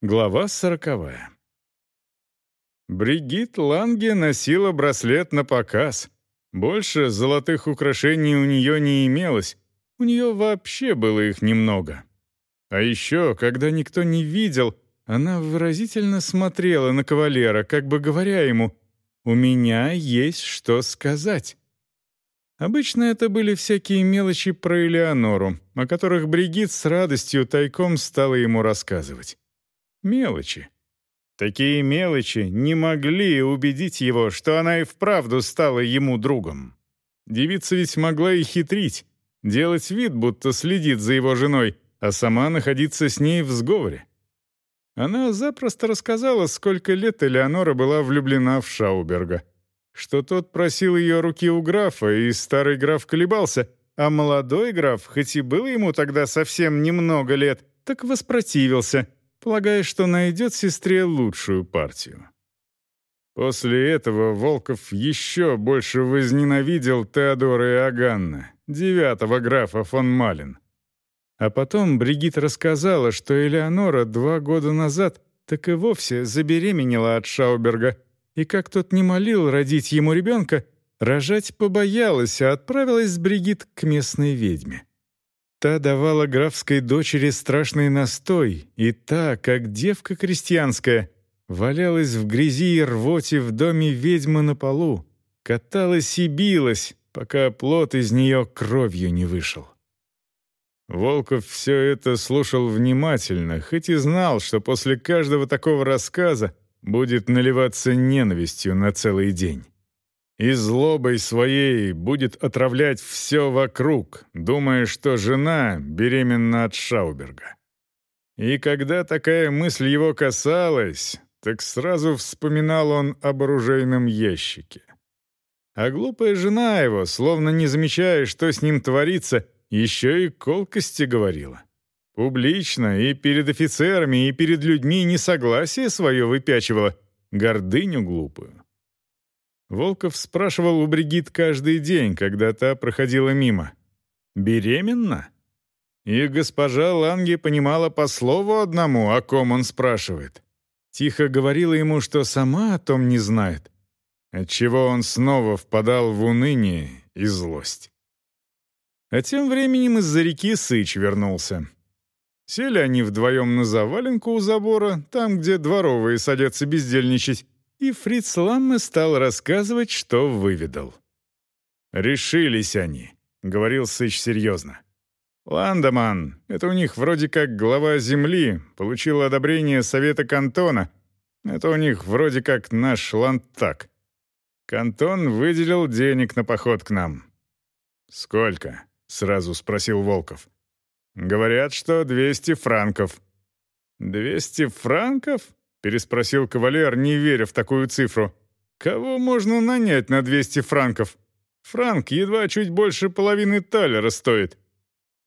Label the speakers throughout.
Speaker 1: Глава сороковая. Бригит Ланге носила браслет на показ. Больше золотых украшений у нее не имелось, у нее вообще было их немного. А еще, когда никто не видел, она выразительно смотрела на кавалера, как бы говоря ему «У меня есть что сказать». Обычно это были всякие мелочи про Элеонору, о которых Бригит с радостью тайком стала ему рассказывать. Мелочи. Такие мелочи не могли убедить его, что она и вправду стала ему другом. Девица ведь могла и хитрить, делать вид, будто следит за его женой, а сама находиться с ней в сговоре. Она запросто рассказала, сколько лет Элеонора была влюблена в Шауберга, что тот просил ее руки у графа, и старый граф колебался, а молодой граф, хоть и было ему тогда совсем немного лет, так воспротивился — полагая, что найдет сестре лучшую партию. После этого Волков еще больше возненавидел Теодора и Аганна, девятого графа фон Малин. А потом Бригит рассказала, что Элеонора два года назад так и вовсе забеременела от Шауберга, и как тот не молил родить ему ребенка, рожать побоялась, а отправилась с Бригит к местной ведьме. Та давала графской дочери страшный настой, и та, как девка крестьянская, валялась в грязи и рвоте в доме ведьмы на полу, каталась и билась, пока плод из нее кровью не вышел. Волков все это слушал внимательно, хоть и знал, что после каждого такого рассказа будет наливаться ненавистью на целый день и злобой своей будет отравлять все вокруг, думая, что жена беременна от Шауберга. И когда такая мысль его касалась, так сразу вспоминал он об оружейном ящике. А глупая жена его, словно не замечая, что с ним творится, еще и колкости говорила. Публично и перед офицерами, и перед людьми несогласие свое выпячивала, гордыню глупую. Волков спрашивал у Бригит каждый день, когда та проходила мимо. «Беременна?» И госпожа Ланге понимала по слову одному, о ком он спрашивает. Тихо говорила ему, что сама о том не знает, отчего он снова впадал в уныние и злость. А тем временем из-за реки Сыч вернулся. Сели они вдвоем на заваленку у забора, там, где дворовые садятся бездельничать, и Фриц Ламме стал рассказывать, что выведал. «Решились они», — говорил Сыч серьезно. «Ландеман, это у них вроде как глава земли, получил одобрение Совета Кантона. Это у них вроде как наш ландтаг. Кантон выделил денег на поход к нам». «Сколько?» — сразу спросил Волков. «Говорят, что 200 франков». «200 франков?» — переспросил кавалер, не веря в такую цифру. «Кого можно нанять на 200 франков? Франк едва чуть больше половины талера стоит».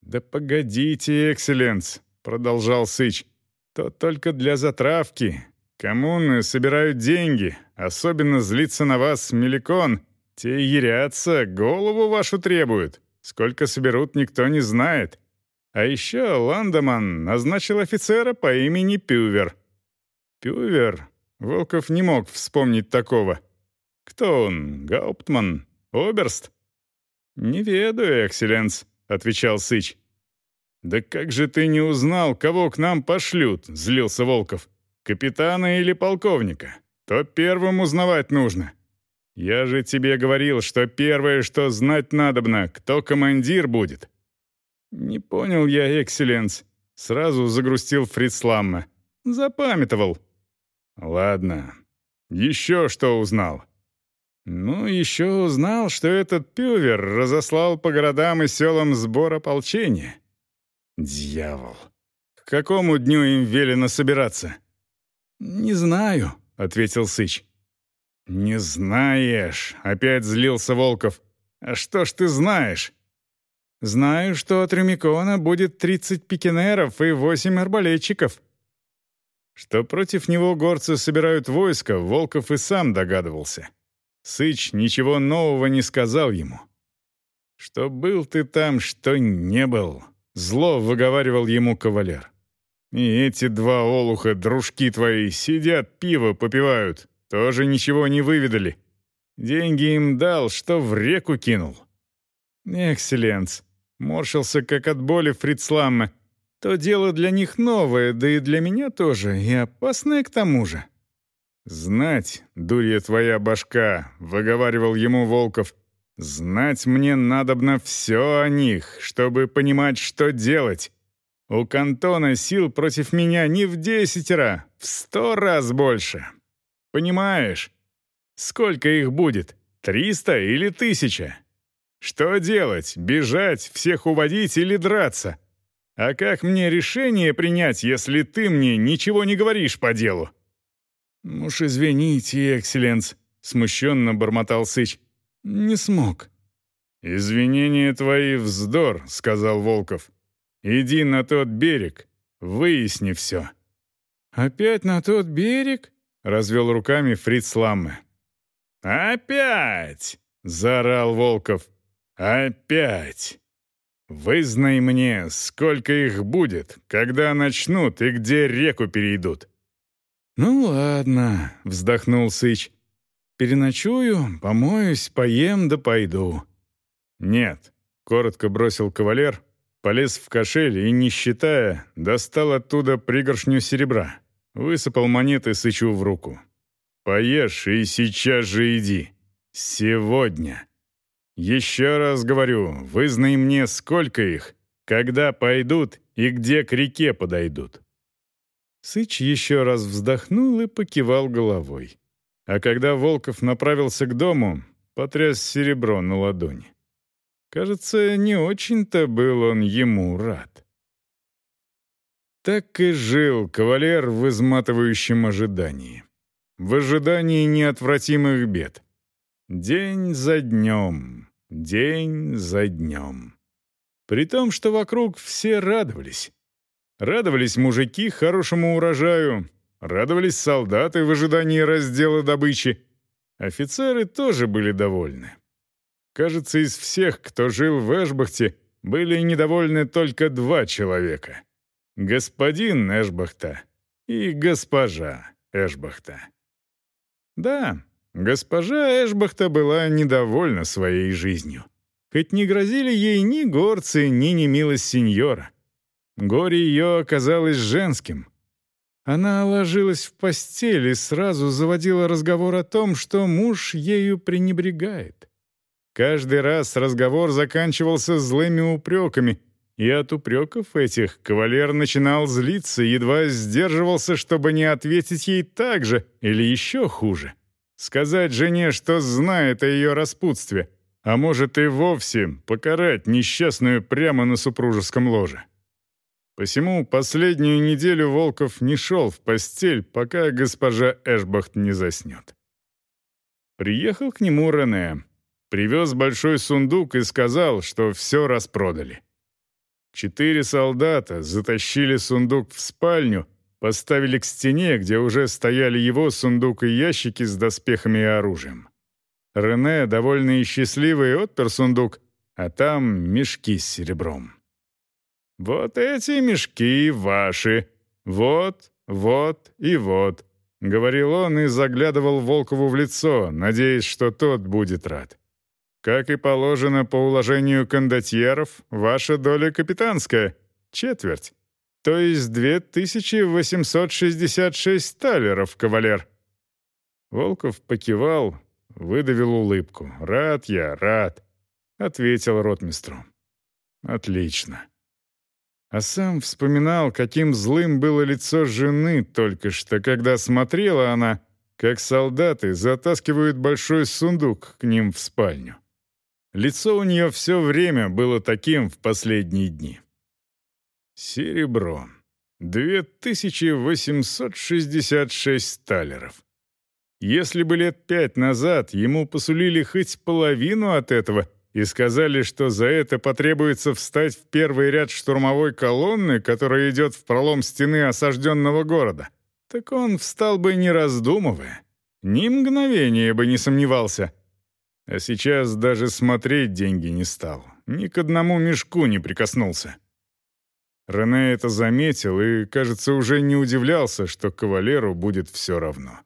Speaker 1: «Да погодите, экселленс», — продолжал Сыч. «То только для затравки. Коммуны собирают деньги, особенно злится на вас Меликон. Те ярятся, голову вашу требуют. Сколько соберут, никто не знает. А еще Ландеман назначил офицера по имени Пювер». Пювер? Волков не мог вспомнить такого. Кто он? Гауптман? Оберст? «Не ведаю, экселленс», — отвечал Сыч. «Да как же ты не узнал, кого к нам пошлют?» — злился Волков. «Капитана или полковника? То первым узнавать нужно. Я же тебе говорил, что первое, что знать надобно, кто командир будет». «Не понял я, экселленс», — сразу загрустил Фрицламма. «Запамятовал». Ладно. Еще что узнал? Ну, еще узнал, что этот пювер разослал по городам и селам сбор ополчения. Дьявол. К какому дню им велено собираться? Не знаю, ответил Сыч. Не знаешь, опять злился Волков. А что ж ты знаешь? Знаю, что от Ремикона будет 30 пикинеров и 8 арбалетчиков. Что против него горцы собирают войско, Волков и сам догадывался. Сыч ничего нового не сказал ему. «Что был ты там, что не был», — зло выговаривал ему кавалер. И эти два олуха, дружки твои, сидят, пиво попивают, тоже ничего не выведали. Деньги им дал, что в реку кинул. Экселленс. Морщился, как от боли Фрицламме. То дело для них новое, да и для меня тоже, и опасное к тому же. «Знать, дурья твоя башка», — выговаривал ему Волков, — «знать мне надобно все о них, чтобы понимать, что делать. У Кантона сил против меня не в десятеро, в сто раз больше. Понимаешь? Сколько их будет? Триста или тысяча? Что делать? Бежать, всех уводить или драться? А как мне решение принять, если ты мне ничего не говоришь по делу? «Уж извините, экселленс», — смущенно бормотал Сыч. «Не смог». «Извинения твои вздор», — сказал Волков. Иди на тот берег, выясни все». «Опять на тот берег?» — развел руками Фриц Ламме. «Опять!» — заорал Волков. «Опять! Вызнай мне, сколько их будет, когда начнут и где реку перейдут». «Ну ладно», — вздохнул Сыч. «Переночую, помоюсь, поем да пойду». «Нет», — коротко бросил кавалер, Полез в кошель и, не считая, достал оттуда пригоршню серебра. Высыпал монеты Сычу в руку. «Поешь и сейчас же иди. Сегодня. Еще раз говорю, вызнай мне, сколько их, когда пойдут и где к реке подойдут». Сыч еще раз вздохнул и покивал головой. А когда Волков направился к дому, потряс серебро на ладони. Кажется, не очень-то был он ему рад. Так и жил кавалер в изматывающем ожидании. В ожидании неотвратимых бед. День за днем, день за днем. При том, что вокруг все радовались. Радовались мужики хорошему урожаю, радовались солдаты в ожидании раздела добычи. Офицеры тоже были довольны. Кажется, из всех, кто жил в Эшбахте, были недовольны только два человека. Господин Эшбахта и госпожа Эшбахта. Да, госпожа Эшбахта была недовольна своей жизнью. Хоть не грозили ей ни горцы, ни немилость сеньора. Горе ее оказалось женским. Она ложилась в постель и сразу заводила разговор о том, что муж ею пренебрегает. Каждый раз разговор заканчивался злыми упреками, и от упреков этих кавалер начинал злиться, едва сдерживался, чтобы не ответить ей так же или еще хуже. Сказать жене, что знает о ее распутстве, а может и вовсе покарать несчастную прямо на супружеском ложе. Посему последнюю неделю Волков не шел в постель, пока госпожа Эшбахт не заснет. Приехал к нему Рене. Привез большой сундук и сказал, что все распродали. Четыре солдата затащили сундук в спальню, поставили к стене, где уже стояли его сундук и ящики с доспехами и оружием. Рене, довольный и счастливый, отпер сундук, а там мешки с серебром. «Вот эти мешки ваши. Вот, вот и вот», — говорил он и заглядывал Волкову в лицо, надеясь, что тот будет рад. Как и положено по уложению кондотьеров, ваша доля капитанская — четверть. То есть 2866 талеров, кавалер». Волков покивал, выдавил улыбку. «Рад я, рад», — ответил ротмистру. «Отлично». А сам вспоминал, каким злым было лицо жены только что, когда смотрела она, как солдаты затаскивают большой сундук к ним в спальню. Лицо у нее все время было таким в последние дни. Серебро. 2866 талеров. Если бы лет пять назад ему посулили хоть половину от этого и сказали, что за это потребуется встать в первый ряд штурмовой колонны, которая идет в пролом стены осажденного города, так он встал бы не раздумывая. Ни мгновения бы не сомневался — а сейчас даже смотреть деньги не стал. Ни к одному мешку не прикоснулся. Рене это заметил и, кажется, уже не удивлялся, что кавалеру будет все равно.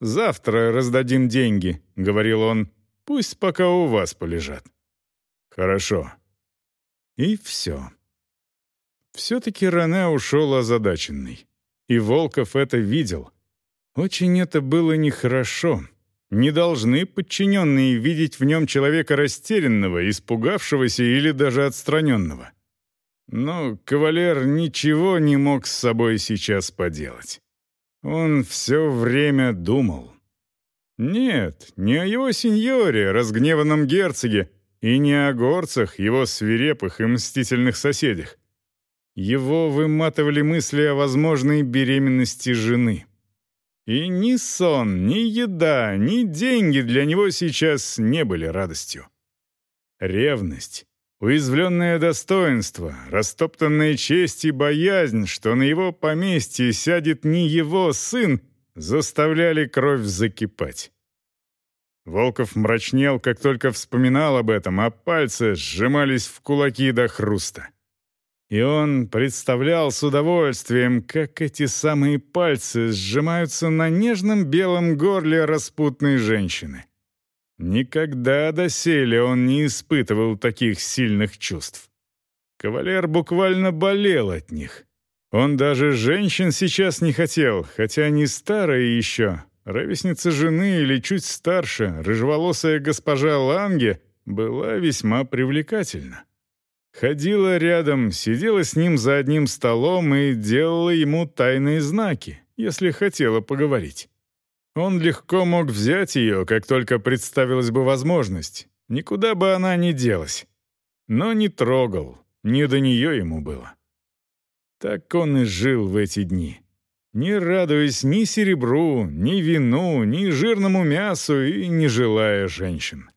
Speaker 1: «Завтра раздадим деньги», — говорил он. «Пусть пока у вас полежат». «Хорошо». И все. Все-таки Рене ушел озадаченный. И Волков это видел. Очень это было нехорошо. Не должны подчиненные видеть в нем человека растерянного, испугавшегося или даже отстраненного. Но кавалер ничего не мог с собой сейчас поделать. Он все время думал. Нет, не о его сеньоре, разгневанном герцоге, и не о горцах, его свирепых и мстительных соседях. Его выматывали мысли о возможной беременности жены. И ни сон, ни еда, ни деньги для него сейчас не были радостью. Ревность, уязвленное достоинство, растоптанная честь и боязнь, что на его поместье сядет не его сын, заставляли кровь закипать. Волков мрачнел, как только вспоминал об этом, а пальцы сжимались в кулаки до хруста. И он представлял с удовольствием, как эти самые пальцы сжимаются на нежном белом горле распутной женщины. Никогда доселе он не испытывал таких сильных чувств. Кавалер буквально болел от них. Он даже женщин сейчас не хотел, хотя не старые еще. Ровесница жены или чуть старше, рыжеволосая госпожа Ланге, была весьма привлекательна. Ходила рядом, сидела с ним за одним столом и делала ему тайные знаки, если хотела поговорить. Он легко мог взять ее, как только представилась бы возможность. Никуда бы она ни делась. Но не трогал, не до нее ему было. Так он и жил в эти дни. Не радуясь ни серебру, ни вину, ни жирному мясу и не желая женщин.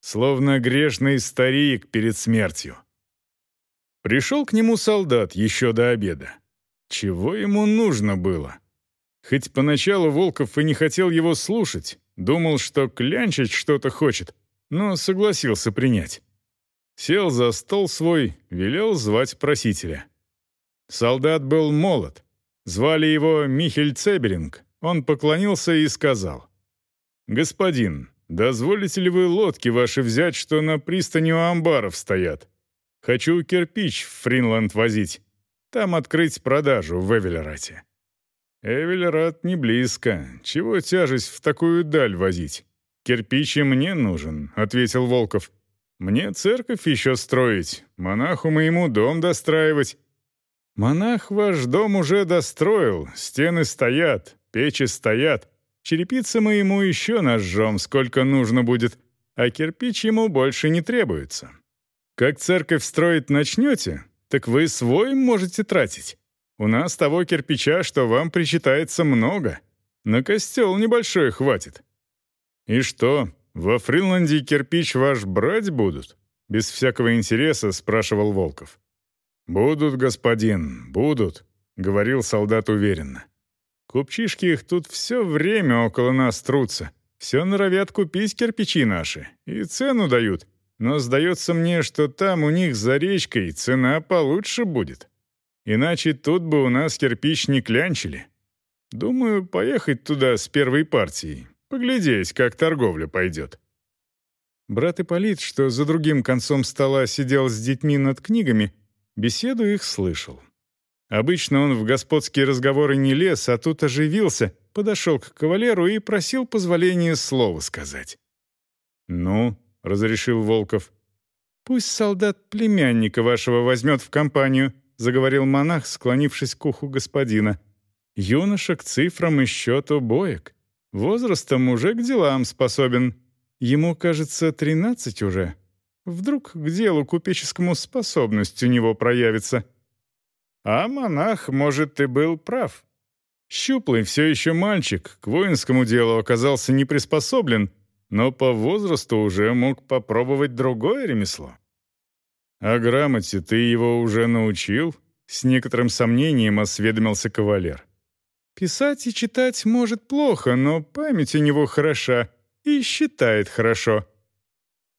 Speaker 1: Словно грешный старик перед смертью. Пришел к нему солдат еще до обеда. Чего ему нужно было? Хоть поначалу Волков и не хотел его слушать, думал, что клянчить что-то хочет, но согласился принять. Сел за стол свой, велел звать просителя. Солдат был молод. Звали его Михель Цеберинг. Он поклонился и сказал. «Господин, дозволите ли вы лодки ваши взять, что на пристани у амбаров стоят? Хочу кирпич в Фринланд возить. Там открыть продажу в Эвелерате». «Эвелерат не близко. Чего тяжесть в такую даль возить? Кирпич и мне нужен», — ответил Волков. «Мне церковь еще строить, монаху моему дом достраивать». «Монах ваш дом уже достроил, стены стоят, печи стоят. Черепицы мы ему еще нажжем, сколько нужно будет, а кирпич ему больше не требуется. Как церковь строить начнете, так вы свой можете тратить. У нас того кирпича, что вам причитается много. На костел небольшой хватит. И что, во Фринланде кирпич ваш брать будут? Без всякого интереса спрашивал Волков. «Будут, господин, будут», — говорил солдат уверенно. «Купчишки их тут все время около нас трутся. Все норовят купить кирпичи наши. И цену дают но сдается мне, что там у них за речкой цена получше будет. Иначе тут бы у нас кирпич не клянчили. Думаю, поехать туда с первой партией, поглядеть, как торговля пойдет. Брат Ипполит, что за другим концом стола сидел с детьми над книгами, беседу их слышал. Обычно он в господские разговоры не лез, а тут оживился, подошел к кавалеру и просил позволения слова сказать. «Ну, — разрешил Волков. «Пусть солдат племянника вашего возьмет в компанию», — заговорил монах, склонившись к уху господина. «Юноша к цифрам и счету боек. Возрастом уже к делам способен. Ему, кажется, тринадцать уже. Вдруг к делу купеческому способность у него проявится». А монах, может, и был прав. Щуплый все еще мальчик, к воинскому делу оказался не приспособлен — но по возрасту уже мог попробовать другое ремесло. «А грамоте ты его уже научил?» — с некоторым сомнением осведомился кавалер. «Писать и читать может плохо, но память у него хороша и считает хорошо».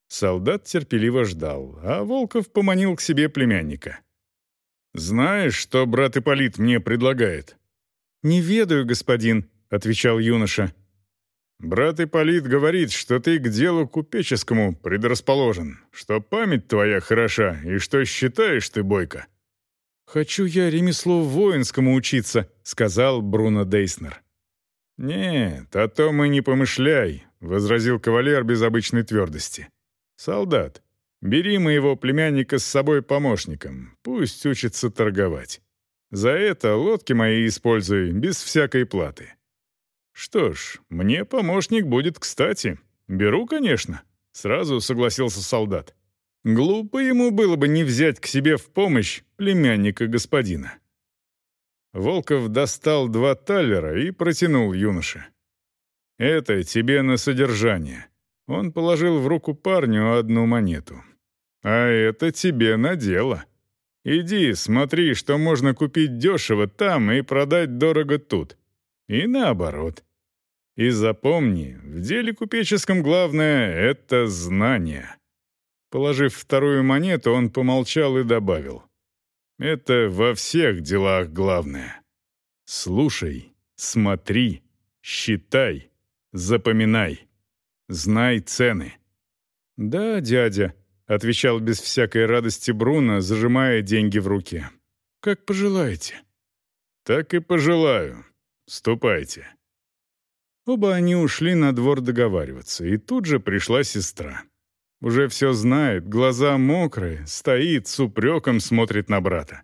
Speaker 1: Солдат терпеливо ждал, а Волков поманил к себе племянника. Знаешь, что брат Ипполит мне предлагает?»
Speaker 2: «Не ведаю, господин», — отвечал юноша.
Speaker 1: «Брат Ипполит говорит, что ты к делу купеческому предрасположен, что память твоя хороша и что считаешь ты бойко».
Speaker 2: «Хочу я ремеслу воинскому учиться», — сказал Бруно Дейснер.
Speaker 1: «Нет, о том и не помышляй», — возразил кавалер без обычной твердости. «Солдат, бери моего племянника с собой помощником, пусть учится торговать. За это лодки мои используй без всякой платы». «Что ж, мне помощник будет кстати. Беру, конечно», — сразу согласился солдат. Глупо ему было бы не взять к себе в помощь племянника господина. Волков достал два таллера и протянул юноше. «Это тебе на содержание». Он положил в руку парню одну монету. «А это тебе на дело. Иди, смотри, что можно купить дешево там и продать дорого тут. И наоборот. И запомни, в деле купеческом главное — это знание». Положив вторую монету, он помолчал и добавил. «Это во всех делах главное. Слушай, смотри, считай, запоминай, знай цены».
Speaker 2: «Да, дядя», — отвечал без всякой радости Бруно, зажимая деньги в руке. «Как пожелаете».
Speaker 1: «Так и пожелаю. Ступайте».
Speaker 2: Оба они ушли на двор договариваться, и тут же пришла сестра. Уже все знает, глаза мокрые, стоит, с упреком смотрит на брата.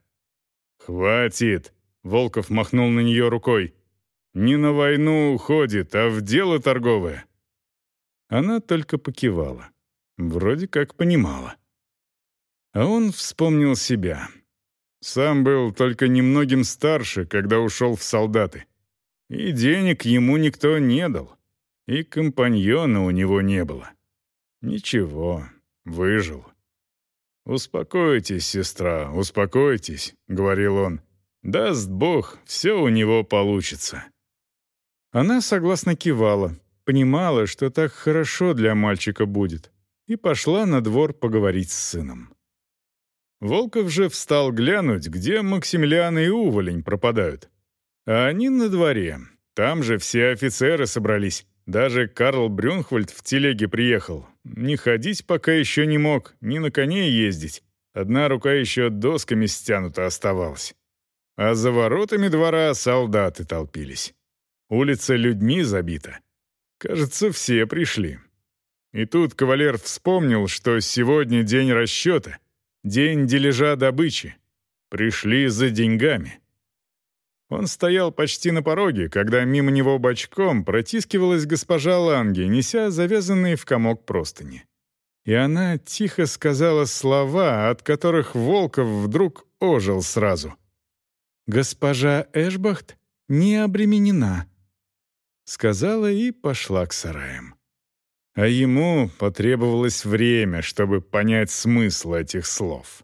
Speaker 1: «Хватит!» — Волков махнул на нее рукой. «Не на войну уходит, а в дело торговое».
Speaker 2: Она только покивала. Вроде как понимала. А он вспомнил себя.
Speaker 1: Сам был только немногим старше, когда ушел в солдаты. И денег ему никто не дал. И компаньона у него не было. Ничего, выжил. «Успокойтесь, сестра, успокойтесь», — говорил он. «Даст Бог, все у него получится».
Speaker 2: Она согласно кивала, понимала, что так хорошо для мальчика будет, и пошла на двор поговорить с сыном.
Speaker 1: Волков же встал глянуть, где Максимилиан и Уволень пропадают. А они на дворе, там же все офицеры собрались. Даже Карл Брюнхвальд в телеге приехал. Не ходить пока еще не мог, ни на коне ездить. Одна рука еще досками стянута оставалась. А за воротами двора солдаты толпились. Улица людьми забита. Кажется, все пришли. И тут кавалер вспомнил, что сегодня день расчета, день дележа добычи. Пришли за деньгами. Он стоял почти на пороге, когда мимо него бочком протискивалась госпожа Ланге, неся завязанные в комок простыни. И она тихо сказала слова, от которых Волков вдруг ожил сразу.
Speaker 2: «Госпожа Эшбахт не обременена», — сказала и пошла к сараям.
Speaker 1: А ему потребовалось время, чтобы понять смысл этих слов.